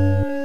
Bye.